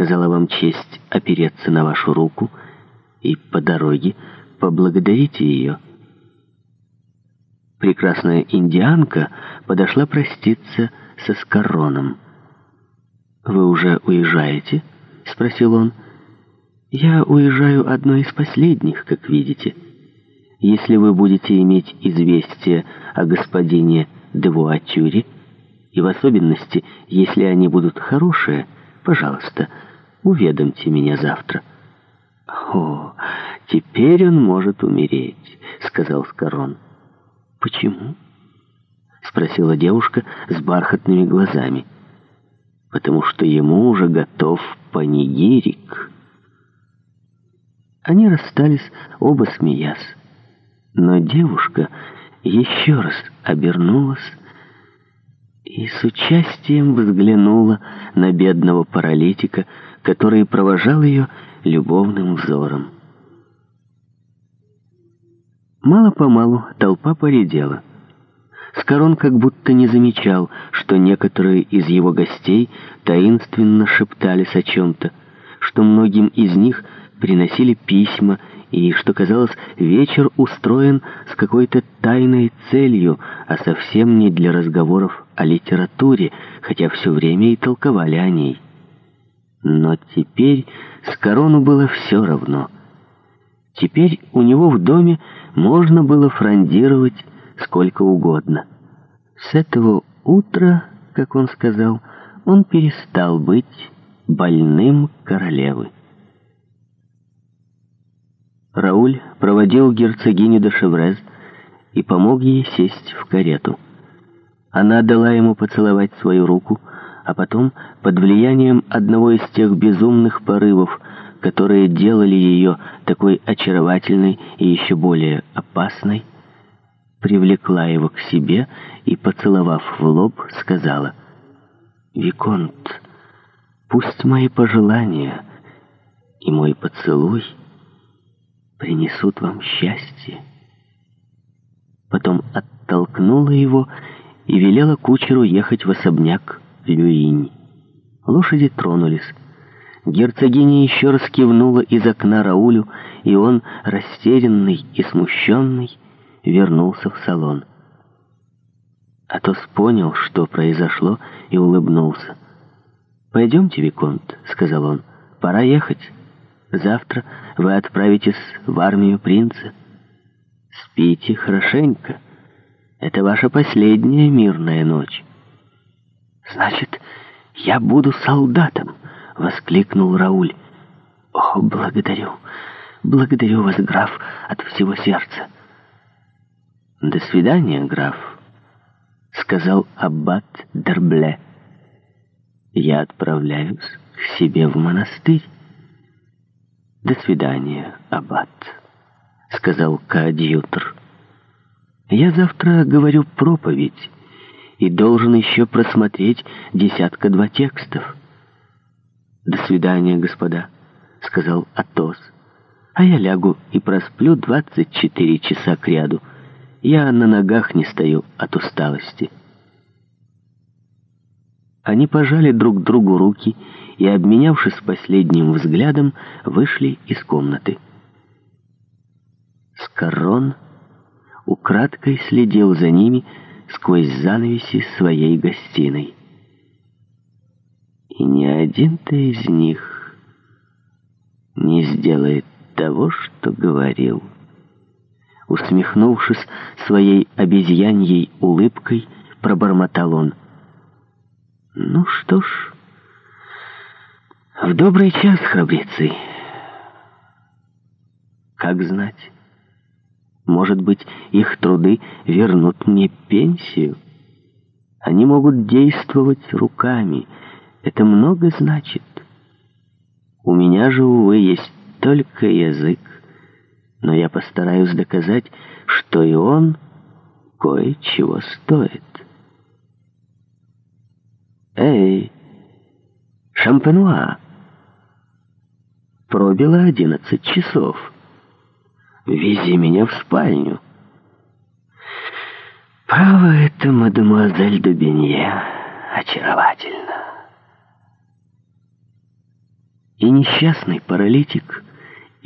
оказала вам честь опереться на вашу руку и по дороге поблагодарите ее. Прекрасная индианка подошла проститься со Скороном. «Вы уже уезжаете?» — спросил он. «Я уезжаю одной из последних, как видите. Если вы будете иметь известие о господине Девуатюре, и в особенности, если они будут хорошие, пожалуйста, — Уведомьте меня завтра». «О, теперь он может умереть», — сказал Скорон. «Почему?» — спросила девушка с бархатными глазами. «Потому что ему уже готов панигирик». Они расстались, оба смеясь. Но девушка еще раз обернулась и с участием взглянула на бедного паралитика, который провожал ее любовным взором. Мало-помалу толпа поредела. Скорон как будто не замечал, что некоторые из его гостей таинственно шептались о чем-то, что многим из них приносили письма, и что, казалось, вечер устроен с какой-то тайной целью, а совсем не для разговоров о литературе, хотя все время и толковали о ней. Но теперь с корону было все равно. Теперь у него в доме можно было фрондировать сколько угодно. С этого утра, как он сказал, он перестал быть больным королевы. Рауль проводил герцогиню до Шеврез и помог ей сесть в карету. Она дала ему поцеловать свою руку, а потом под влиянием одного из тех безумных порывов, которые делали ее такой очаровательной и еще более опасной, привлекла его к себе и, поцеловав в лоб, сказала «Виконт, пусть мои пожелания и мой поцелуй принесут вам счастье». Потом оттолкнула его и велела кучеру ехать в особняк Люинь. Лошади тронулись. Герцогиня еще раз кивнула из окна Раулю, и он, растерянный и смущенный, вернулся в салон. Атос понял, что произошло, и улыбнулся. «Пойдемте, Виконт», — сказал он, — «пора ехать. Завтра вы отправитесь в армию принца. Спите хорошенько. Это ваша последняя мирная ночь». «Значит, я буду солдатом!» — воскликнул Рауль. «О, благодарю! Благодарю вас, граф, от всего сердца!» «До свидания, граф!» — сказал аббат Дербле. «Я отправляюсь к себе в монастырь». «До свидания, аббат!» — сказал коадьютор. «Я завтра говорю проповедь» и должен еще просмотреть десятка-два текстов. «До свидания, господа», — сказал Атос. «А я лягу и просплю 24 часа кряду. Я на ногах не стою от усталости». Они пожали друг другу руки и, обменявшись последним взглядом, вышли из комнаты. Скорон украдкой следил за ними, сквозь занавеси своей гостиной. И ни один-то из них не сделает того, что говорил. Усмехнувшись своей обезьяньей улыбкой, пробормотал он. «Ну что ж, в добрый час, храбрецы. Как знать?» Может быть, их труды вернут мне пенсию? Они могут действовать руками. Это много значит. У меня же, увы, есть только язык. Но я постараюсь доказать, что и он кое-чего стоит. Эй, Шампенуа! Пробило одиннадцать часов. Вези меня в спальню. Право это, мадемуазель Дубенье, очаровательно. И несчастный паралитик